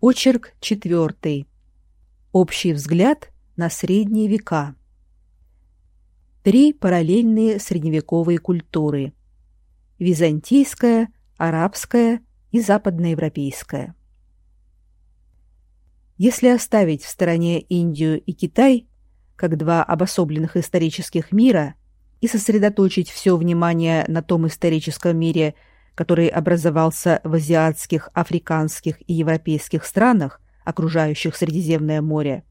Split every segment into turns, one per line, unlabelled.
Очерк четвертый. Общий взгляд на средние века. Три параллельные средневековые культуры: византийская, арабская и западноевропейская. Если оставить в стороне Индию и Китай как два обособленных исторических мира и сосредоточить все внимание на том историческом мире, который образовался в азиатских, африканских и европейских странах, окружающих Средиземное море,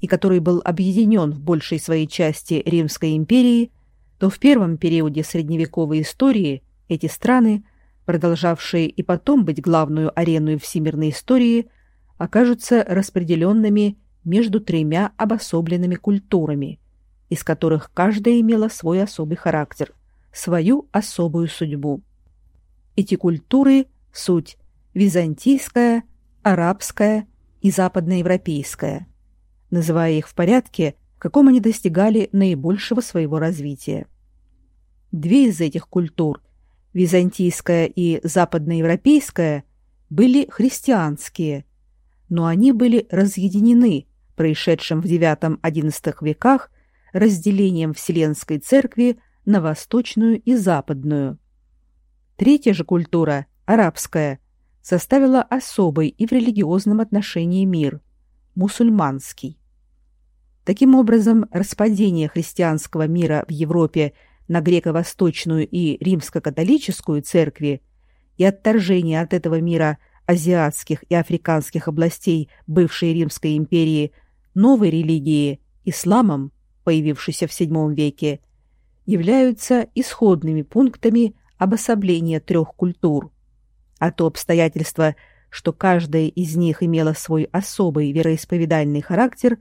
и который был объединен в большей своей части Римской империей, то в первом периоде средневековой истории эти страны, продолжавшие и потом быть главную ареной всемирной истории, окажутся распределенными между тремя обособленными культурами, из которых каждая имела свой особый характер, свою особую судьбу. Эти культуры – суть византийская, арабская и западноевропейская, называя их в порядке, в каком они достигали наибольшего своего развития. Две из этих культур – византийская и западноевропейская – были христианские – но они были разъединены происшедшим в IX-XI веках разделением Вселенской Церкви на восточную и западную. Третья же культура, арабская, составила особый и в религиозном отношении мир – мусульманский. Таким образом, распадение христианского мира в Европе на греко-восточную и римско-католическую церкви и отторжение от этого мира – азиатских и африканских областей бывшей Римской империи новой религии исламом, появившейся в VII веке, являются исходными пунктами обособления трех культур. А то обстоятельство, что каждая из них имела свой особый вероисповедальный характер,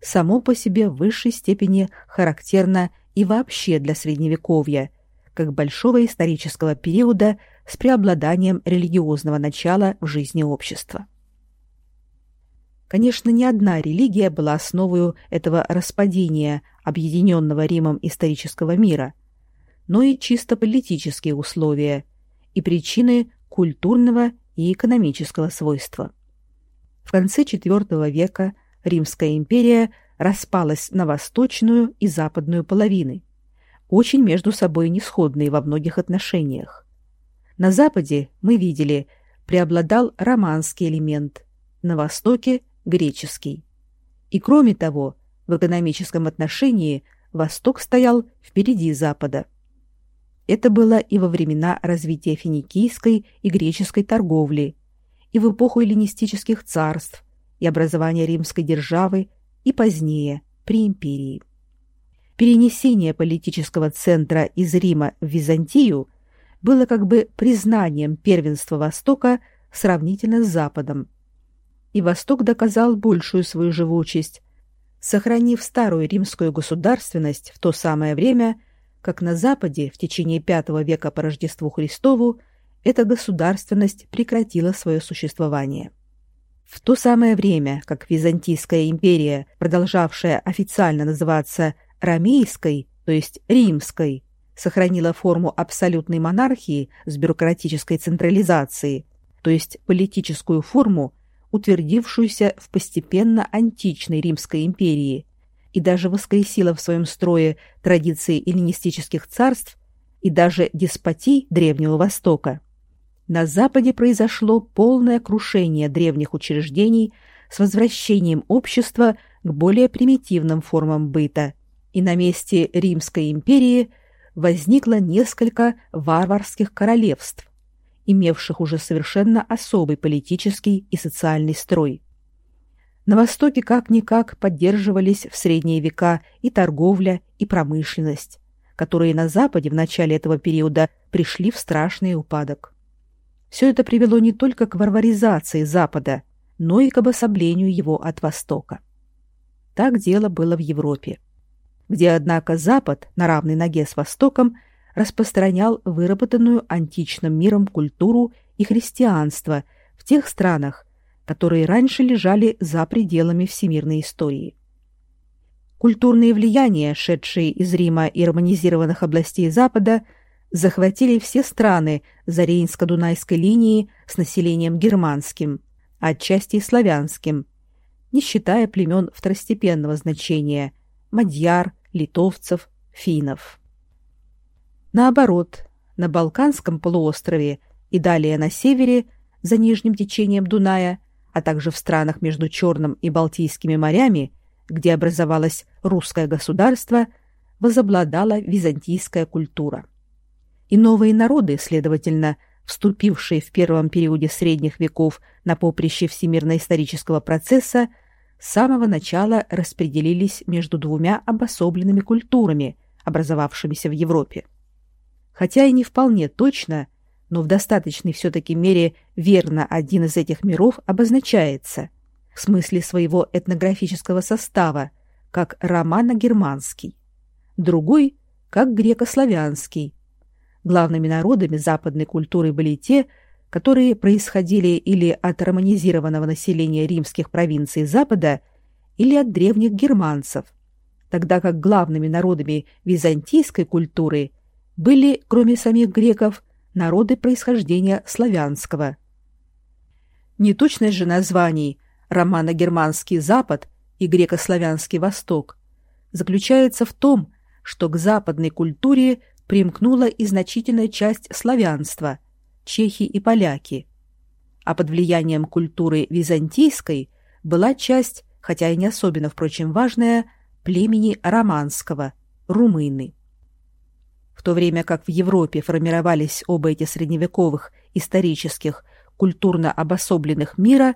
само по себе в высшей степени характерно и вообще для средневековья, как большого исторического периода с преобладанием религиозного начала в жизни общества. Конечно, ни одна религия была основой этого распадения объединенного Римом исторического мира, но и чисто политические условия и причины культурного и экономического свойства. В конце IV века Римская империя распалась на восточную и западную половины, очень между собой несходные во многих отношениях. На западе, мы видели, преобладал романский элемент, на востоке – греческий. И кроме того, в экономическом отношении Восток стоял впереди Запада. Это было и во времена развития финикийской и греческой торговли, и в эпоху эллинистических царств, и образования римской державы, и позднее, при империи. Перенесение политического центра из Рима в Византию – было как бы признанием первенства Востока сравнительно с Западом. И Восток доказал большую свою живучесть, сохранив старую римскую государственность в то самое время, как на Западе в течение V века по Рождеству Христову эта государственность прекратила свое существование. В то самое время, как Византийская империя, продолжавшая официально называться Ромейской, то есть Римской, сохранила форму абсолютной монархии с бюрократической централизацией, то есть политическую форму, утвердившуюся в постепенно античной Римской империи, и даже воскресила в своем строе традиции эллинистических царств и даже деспотий Древнего Востока. На Западе произошло полное крушение древних учреждений с возвращением общества к более примитивным формам быта, и на месте Римской империи возникло несколько варварских королевств, имевших уже совершенно особый политический и социальный строй. На Востоке как-никак поддерживались в средние века и торговля, и промышленность, которые на Западе в начале этого периода пришли в страшный упадок. Все это привело не только к варваризации Запада, но и к обособлению его от Востока. Так дело было в Европе где, однако, Запад на равной ноге с Востоком распространял выработанную античным миром культуру и христианство в тех странах, которые раньше лежали за пределами всемирной истории. Культурные влияния, шедшие из Рима и романизированных областей Запада, захватили все страны за Рейнско-Дунайской линии с населением германским, а отчасти и славянским, не считая племен второстепенного значения – мадьяр, литовцев, финнов. Наоборот, на Балканском полуострове и далее на севере, за нижним течением Дуная, а также в странах между Черным и Балтийскими морями, где образовалось русское государство, возобладала византийская культура. И новые народы, следовательно, вступившие в первом периоде средних веков на поприще всемирно-исторического процесса, с самого начала распределились между двумя обособленными культурами, образовавшимися в Европе. Хотя и не вполне точно, но в достаточной все-таки мере верно один из этих миров обозначается в смысле своего этнографического состава как романо-германский, другой – как греко-славянский. Главными народами западной культуры были те, которые происходили или от романизированного населения римских провинций Запада, или от древних германцев, тогда как главными народами византийской культуры были, кроме самих греков, народы происхождения славянского. Неточность же названий романо-германский Запад и греко-славянский Восток заключается в том, что к западной культуре примкнула и значительная часть славянства – чехи и поляки. А под влиянием культуры византийской была часть, хотя и не особенно, впрочем, важная, племени романского – румыны. В то время как в Европе формировались оба эти средневековых, исторических, культурно обособленных мира,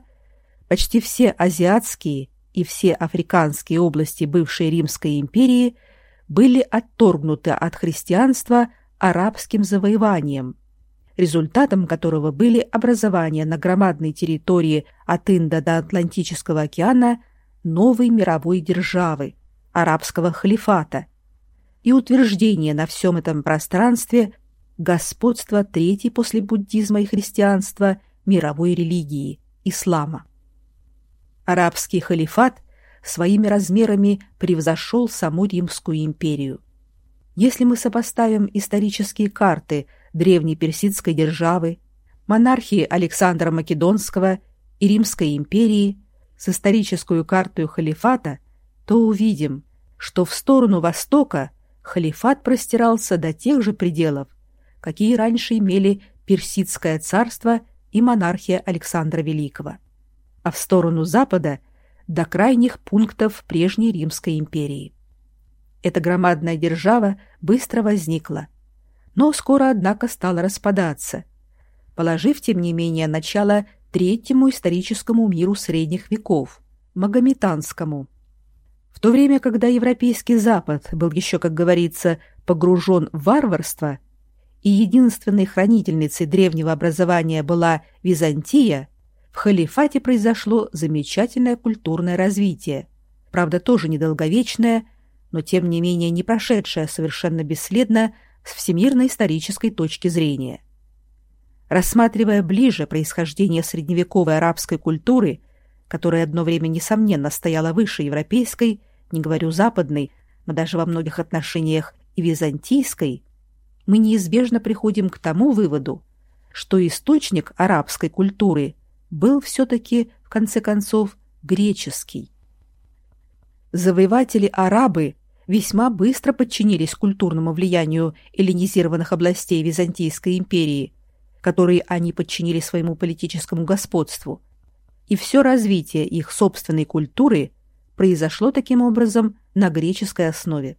почти все азиатские и все африканские области бывшей Римской империи были отторгнуты от христианства арабским завоеванием – результатом которого были образование на громадной территории от Инда до Атлантического океана новой мировой державы, арабского халифата, и утверждение на всем этом пространстве господства третьей после буддизма и христианства мировой религии – ислама. Арабский халифат своими размерами превзошел саму Римскую империю. Если мы сопоставим исторические карты – древней персидской державы, монархии Александра Македонского и Римской империи с историческую картой халифата, то увидим, что в сторону востока халифат простирался до тех же пределов, какие раньше имели Персидское царство и монархия Александра Великого, а в сторону запада – до крайних пунктов прежней Римской империи. Эта громадная держава быстро возникла, но скоро, однако, стала распадаться, положив, тем не менее, начало третьему историческому миру средних веков – Магометанскому. В то время, когда Европейский Запад был еще, как говорится, погружен в варварство, и единственной хранительницей древнего образования была Византия, в халифате произошло замечательное культурное развитие, правда, тоже недолговечное, но тем не менее не прошедшее совершенно бесследно с всемирной исторической точки зрения. Рассматривая ближе происхождение средневековой арабской культуры, которая одно время несомненно стояла выше европейской, не говорю западной, но даже во многих отношениях и византийской, мы неизбежно приходим к тому выводу, что источник арабской культуры был все-таки, в конце концов, греческий. Завоеватели-арабы весьма быстро подчинились культурному влиянию эллинизированных областей Византийской империи, которые они подчинили своему политическому господству. И все развитие их собственной культуры произошло таким образом на греческой основе.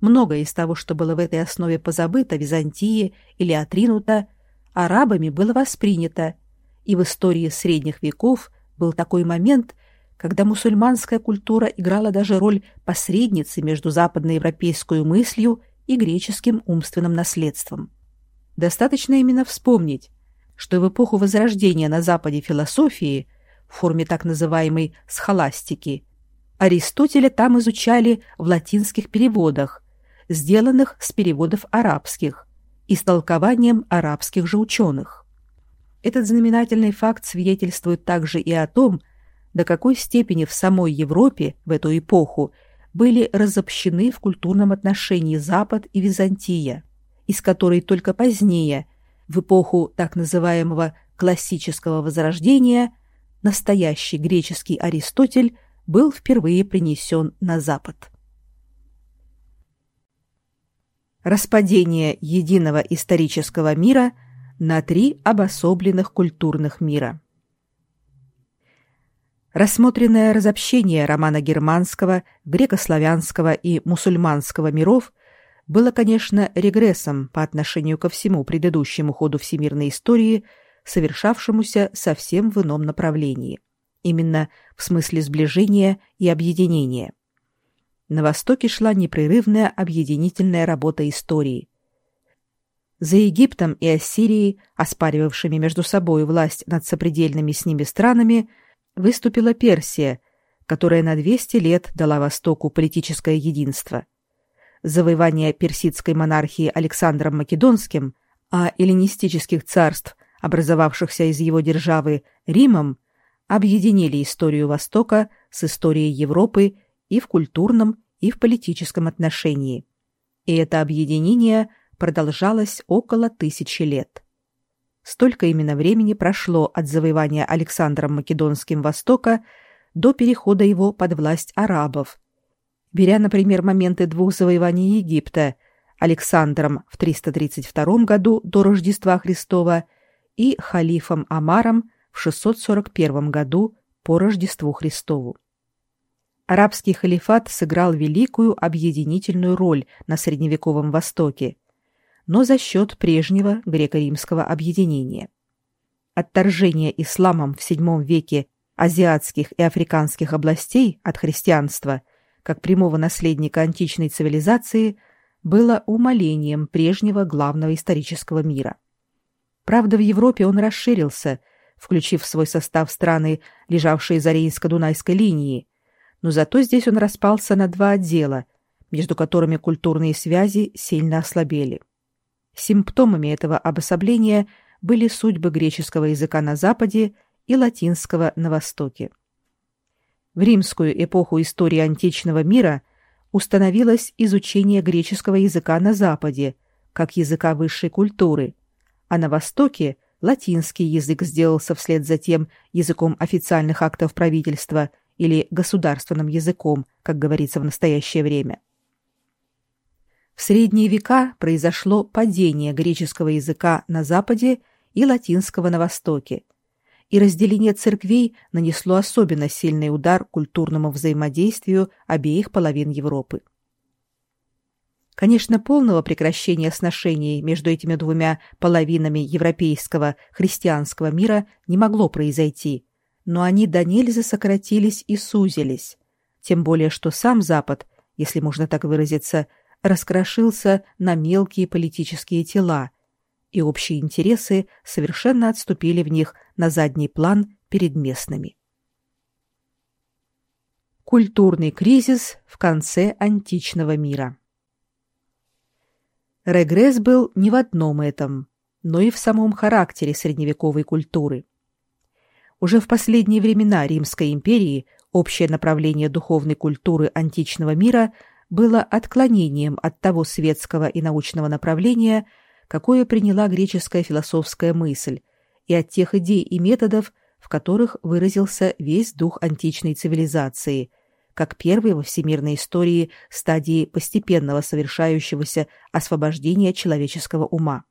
Многое из того, что было в этой основе позабыто Византии или отринуто, арабами было воспринято, и в истории средних веков был такой момент, когда мусульманская культура играла даже роль посредницы между западноевропейской мыслью и греческим умственным наследством. Достаточно именно вспомнить, что в эпоху возрождения на Западе философии в форме так называемой схоластики Аристотеля там изучали в латинских переводах, сделанных с переводов арабских и с толкованием арабских же ученых. Этот знаменательный факт свидетельствует также и о том, до какой степени в самой Европе в эту эпоху были разобщены в культурном отношении Запад и Византия, из которой только позднее, в эпоху так называемого классического возрождения, настоящий греческий Аристотель был впервые принесен на Запад. Распадение единого исторического мира на три обособленных культурных мира. Рассмотренное разобщение романа германского, греко-славянского и мусульманского миров было, конечно, регрессом по отношению ко всему предыдущему ходу всемирной истории, совершавшемуся совсем в ином направлении, именно в смысле сближения и объединения. На Востоке шла непрерывная объединительная работа истории. За Египтом и Ассирией, оспаривавшими между собой власть над сопредельными с ними странами, выступила Персия, которая на 200 лет дала Востоку политическое единство – завоевание персидской монархии Александром Македонским, а эллинистических царств, образовавшихся из его державы Римом, объединили историю Востока с историей Европы и в культурном, и в политическом отношении. И это объединение продолжалось около тысячи лет. Столько именно времени прошло от завоевания Александром Македонским Востока до перехода его под власть арабов, Беря, например, моменты двух завоеваний Египта Александром в 332 году до Рождества Христова и халифом Амаром в 641 году по Рождеству Христову. Арабский халифат сыграл великую объединительную роль на средневековом Востоке, но за счет прежнего греко-римского объединения. Отторжение исламом в VII веке азиатских и африканских областей от христианства как прямого наследника античной цивилизации, было умалением прежнего главного исторического мира. Правда, в Европе он расширился, включив в свой состав страны, лежавшие за Рейнско-Дунайской линией, но зато здесь он распался на два отдела, между которыми культурные связи сильно ослабели. Симптомами этого обособления были судьбы греческого языка на Западе и латинского на Востоке в римскую эпоху истории античного мира установилось изучение греческого языка на Западе, как языка высшей культуры, а на Востоке латинский язык сделался вслед за тем языком официальных актов правительства или государственным языком, как говорится в настоящее время. В средние века произошло падение греческого языка на Западе и латинского на Востоке, и разделение церквей нанесло особенно сильный удар культурному взаимодействию обеих половин Европы. Конечно, полного прекращения сношений между этими двумя половинами европейского христианского мира не могло произойти, но они до нельзя сократились и сузились, тем более что сам Запад, если можно так выразиться, раскрошился на мелкие политические тела, и общие интересы совершенно отступили в них на задний план перед местными. Культурный кризис в конце античного мира. Регресс был не в одном этом, но и в самом характере средневековой культуры. Уже в последние времена Римской империи общее направление духовной культуры античного мира было отклонением от того светского и научного направления, какое приняла греческая философская мысль, и от тех идей и методов, в которых выразился весь дух античной цивилизации, как первой во всемирной истории стадии постепенного совершающегося освобождения человеческого ума.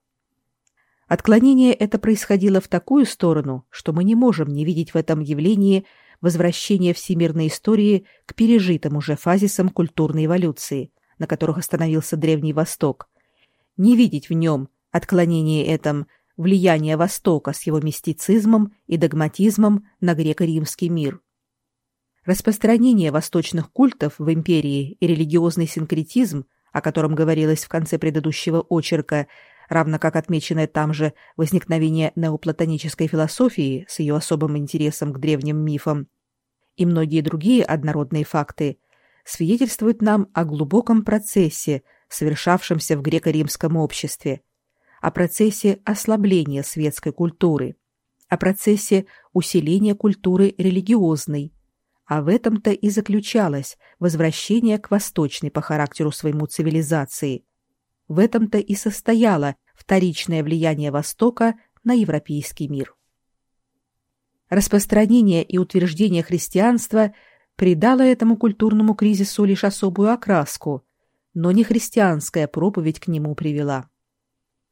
Отклонение это происходило в такую сторону, что мы не можем не видеть в этом явлении возвращение всемирной истории к пережитым уже фазисам культурной эволюции, на которых остановился Древний Восток, не видеть в нем отклонение этом влияния Востока с его мистицизмом и догматизмом на греко-римский мир. Распространение восточных культов в империи и религиозный синкретизм, о котором говорилось в конце предыдущего очерка, равно как отмеченное там же возникновение неоплатонической философии с ее особым интересом к древним мифам, и многие другие однородные факты свидетельствуют нам о глубоком процессе, совершавшемся в греко-римском обществе, о процессе ослабления светской культуры, о процессе усиления культуры религиозной, а в этом-то и заключалось возвращение к восточной по характеру своему цивилизации. В этом-то и состояло вторичное влияние Востока на европейский мир. Распространение и утверждение христианства придало этому культурному кризису лишь особую окраску, но не христианская проповедь к нему привела.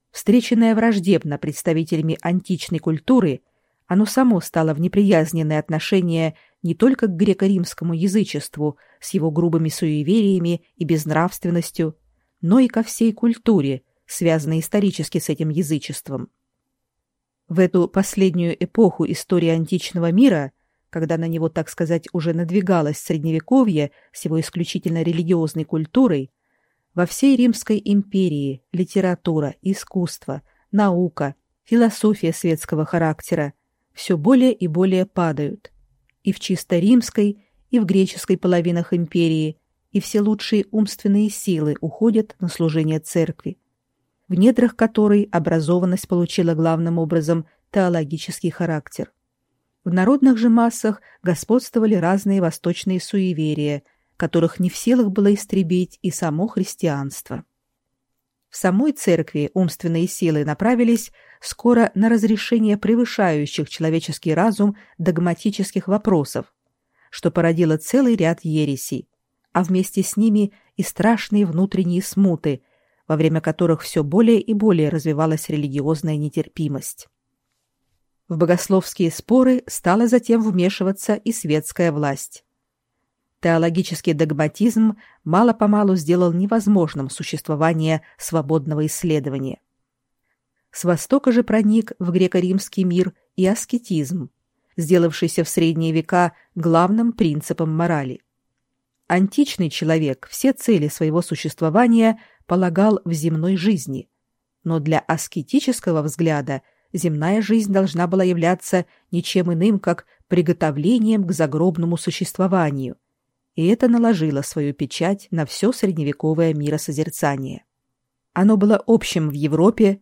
Встреченное враждебно представителями античной культуры, оно само стало в неприязненное отношение не только к греко-римскому язычеству с его грубыми суевериями и безнравственностью, но и ко всей культуре, связанной исторически с этим язычеством. В эту последнюю эпоху истории античного мира, когда на него, так сказать, уже надвигалось средневековье с его исключительно религиозной культурой, во всей Римской империи литература, искусство, наука, философия светского характера все более и более падают. И в чисто римской, и в греческой половинах империи, и все лучшие умственные силы уходят на служение церкви, в недрах которой образованность получила главным образом теологический характер. В народных же массах господствовали разные восточные суеверия, которых не в силах было истребить и само христианство. В самой церкви умственные силы направились скоро на разрешение превышающих человеческий разум догматических вопросов, что породило целый ряд ересей, а вместе с ними и страшные внутренние смуты, во время которых все более и более развивалась религиозная нетерпимость. В богословские споры стала затем вмешиваться и светская власть. Теологический догматизм мало-помалу сделал невозможным существование свободного исследования. С востока же проник в греко-римский мир и аскетизм, сделавшийся в средние века главным принципом морали. Античный человек все цели своего существования полагал в земной жизни, но для аскетического взгляда земная жизнь должна была являться ничем иным, как приготовлением к загробному существованию, и это наложило свою печать на все средневековое миросозерцание. Оно было общим в Европе,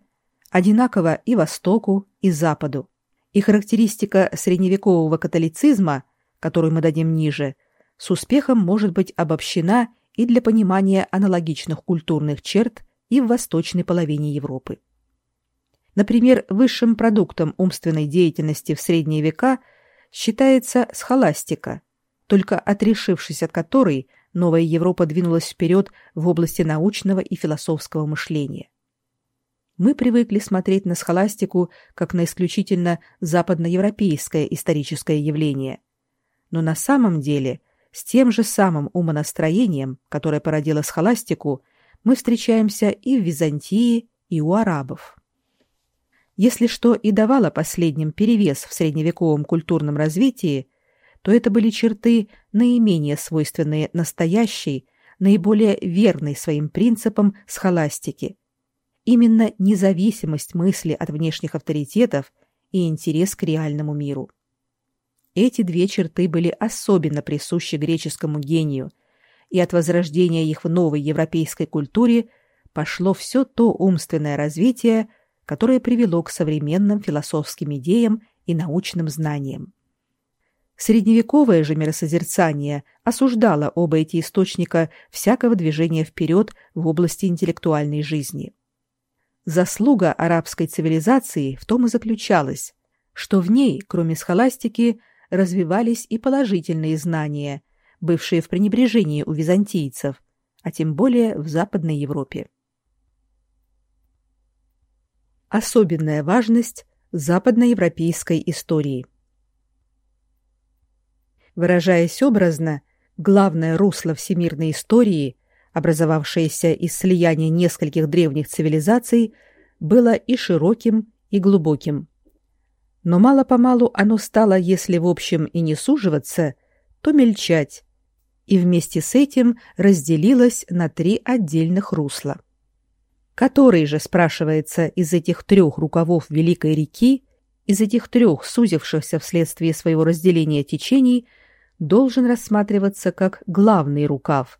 одинаково и Востоку, и Западу, и характеристика средневекового католицизма, которую мы дадим ниже, с успехом может быть обобщена и для понимания аналогичных культурных черт и в восточной половине Европы. Например, высшим продуктом умственной деятельности в средние века считается схоластика, только отрешившись от которой новая Европа двинулась вперед в области научного и философского мышления. Мы привыкли смотреть на схоластику как на исключительно западноевропейское историческое явление. Но на самом деле с тем же самым умонастроением, которое породило схоластику, мы встречаемся и в Византии, и у арабов. Если что и давало последним перевес в средневековом культурном развитии, то это были черты наименее свойственные настоящей, наиболее верной своим принципам схоластики. Именно независимость мысли от внешних авторитетов и интерес к реальному миру. Эти две черты были особенно присущи греческому гению, и от возрождения их в новой европейской культуре пошло все то умственное развитие, которое привело к современным философским идеям и научным знаниям. Средневековое же миросозерцание осуждало оба эти источника всякого движения вперед в области интеллектуальной жизни. Заслуга арабской цивилизации в том и заключалась, что в ней, кроме схоластики, развивались и положительные знания, бывшие в пренебрежении у византийцев, а тем более в Западной Европе. Особенная важность западноевропейской истории. Выражаясь образно, главное русло всемирной истории, образовавшееся из слияния нескольких древних цивилизаций, было и широким, и глубоким но мало-помалу оно стало, если в общем и не суживаться, то мельчать, и вместе с этим разделилось на три отдельных русла. Который же, спрашивается, из этих трех рукавов Великой реки, из этих трех сузившихся вследствие своего разделения течений, должен рассматриваться как главный рукав,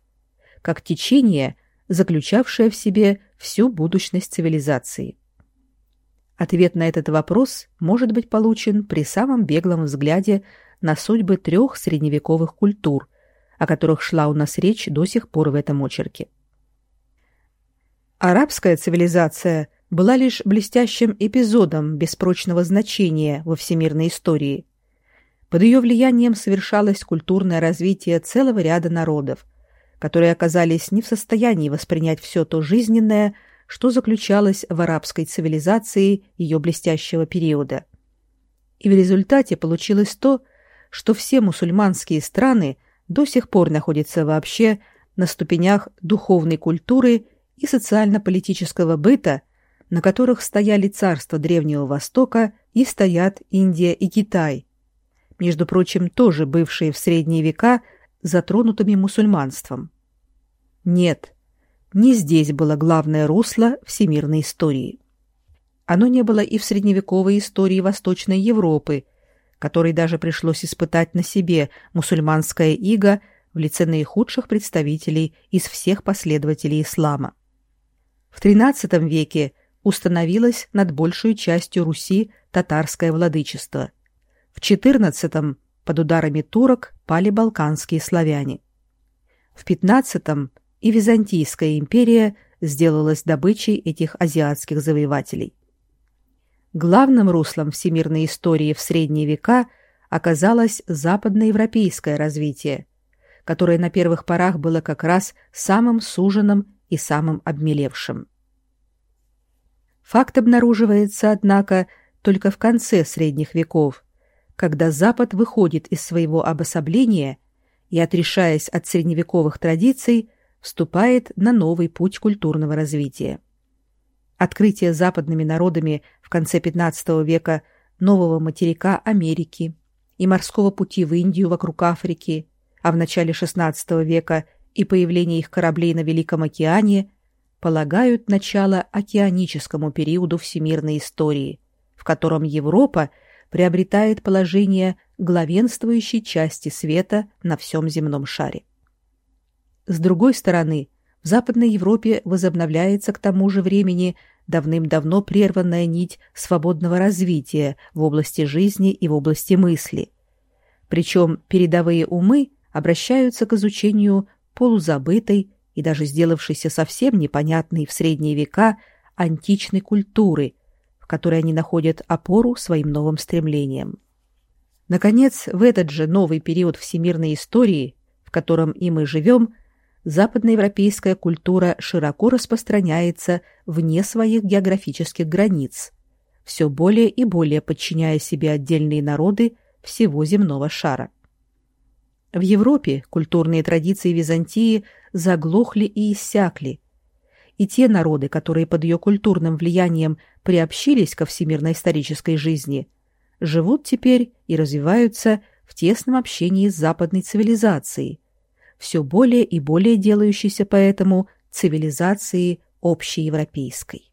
как течение, заключавшее в себе всю будущность цивилизации. Ответ на этот вопрос может быть получен при самом беглом взгляде на судьбы трех средневековых культур, о которых шла у нас речь до сих пор в этом очерке. Арабская цивилизация была лишь блестящим эпизодом беспрочного значения во всемирной истории, Под ее влиянием совершалось культурное развитие целого ряда народов, которые оказались не в состоянии воспринять все то жизненное, что заключалось в арабской цивилизации ее блестящего периода. И в результате получилось то, что все мусульманские страны до сих пор находятся вообще на ступенях духовной культуры и социально-политического быта, на которых стояли царства Древнего Востока и стоят Индия и Китай, между прочим, тоже бывшие в средние века затронутыми мусульманством. Нет, не здесь было главное русло всемирной истории. Оно не было и в средневековой истории Восточной Европы, которой даже пришлось испытать на себе мусульманское иго в лице наихудших представителей из всех последователей ислама. В XIII веке установилось над большей частью Руси татарское владычество. В XIV под ударами турок пали балканские славяне. В XV и Византийская империя сделалась добычей этих азиатских завоевателей. Главным руслом всемирной истории в средние века оказалось западноевропейское развитие, которое на первых порах было как раз самым суженным и самым обмелевшим. Факт обнаруживается, однако, только в конце средних веков, когда Запад выходит из своего обособления и, отрешаясь от средневековых традиций, вступает на новый путь культурного развития. Открытие западными народами в конце XV века нового материка Америки и морского пути в Индию вокруг Африки, а в начале XVI века и появление их кораблей на Великом океане полагают начало океаническому периоду всемирной истории, в котором Европа – приобретает положение главенствующей части света на всем земном шаре. С другой стороны, в Западной Европе возобновляется к тому же времени давным-давно прерванная нить свободного развития в области жизни и в области мысли. Причем передовые умы обращаются к изучению полузабытой и даже сделавшейся совсем непонятной в средние века античной культуры – в которой они находят опору своим новым стремлениям. Наконец, в этот же новый период всемирной истории, в котором и мы живем, западноевропейская культура широко распространяется вне своих географических границ, все более и более подчиняя себе отдельные народы всего земного шара. В Европе культурные традиции Византии заглохли и иссякли, и те народы, которые под ее культурным влиянием приобщились ко всемирной исторической жизни, живут теперь и развиваются в тесном общении с западной цивилизацией, все более и более делающейся поэтому цивилизацией общеевропейской.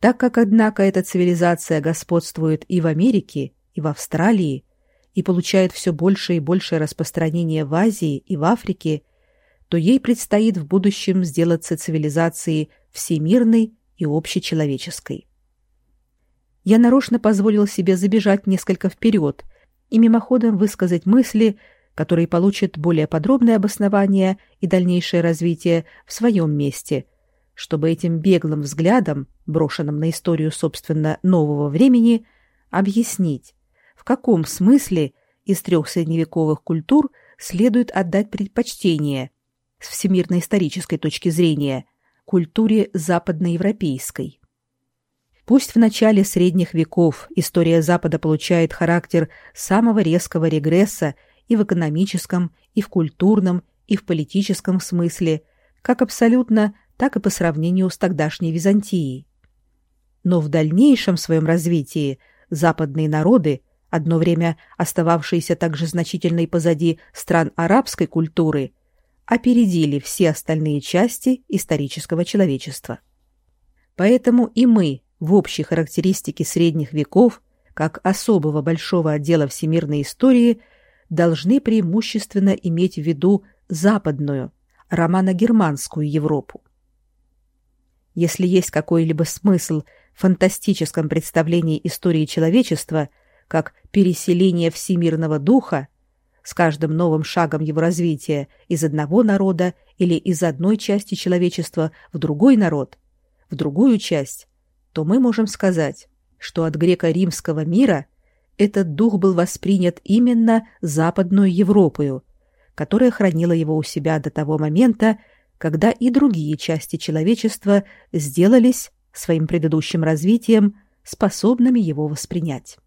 Так как, однако, эта цивилизация господствует и в Америке, и в Австралии, и получает все большее и большее распространение в Азии и в Африке – то ей предстоит в будущем сделаться цивилизацией всемирной и общечеловеческой. Я нарочно позволил себе забежать несколько вперед и мимоходом высказать мысли, которые получат более подробное обоснование и дальнейшее развитие в своем месте, чтобы этим беглым взглядом, брошенным на историю, собственно, нового времени, объяснить, в каком смысле из трех средневековых культур следует отдать предпочтение с всемирно-исторической точки зрения культуре западноевропейской. Пусть в начале средних веков история Запада получает характер самого резкого регресса и в экономическом, и в культурном, и в политическом смысле, как абсолютно, так и по сравнению с тогдашней Византией. Но в дальнейшем своем развитии западные народы, одно время остававшиеся также значительно и позади стран арабской культуры, опередили все остальные части исторического человечества. Поэтому и мы в общей характеристике средних веков, как особого большого отдела всемирной истории, должны преимущественно иметь в виду западную, романо-германскую Европу. Если есть какой-либо смысл в фантастическом представлении истории человечества как переселение всемирного духа, с каждым новым шагом его развития из одного народа или из одной части человечества в другой народ, в другую часть, то мы можем сказать, что от греко-римского мира этот дух был воспринят именно Западную Европою, которая хранила его у себя до того момента, когда и другие части человечества сделались своим предыдущим развитием способными его воспринять.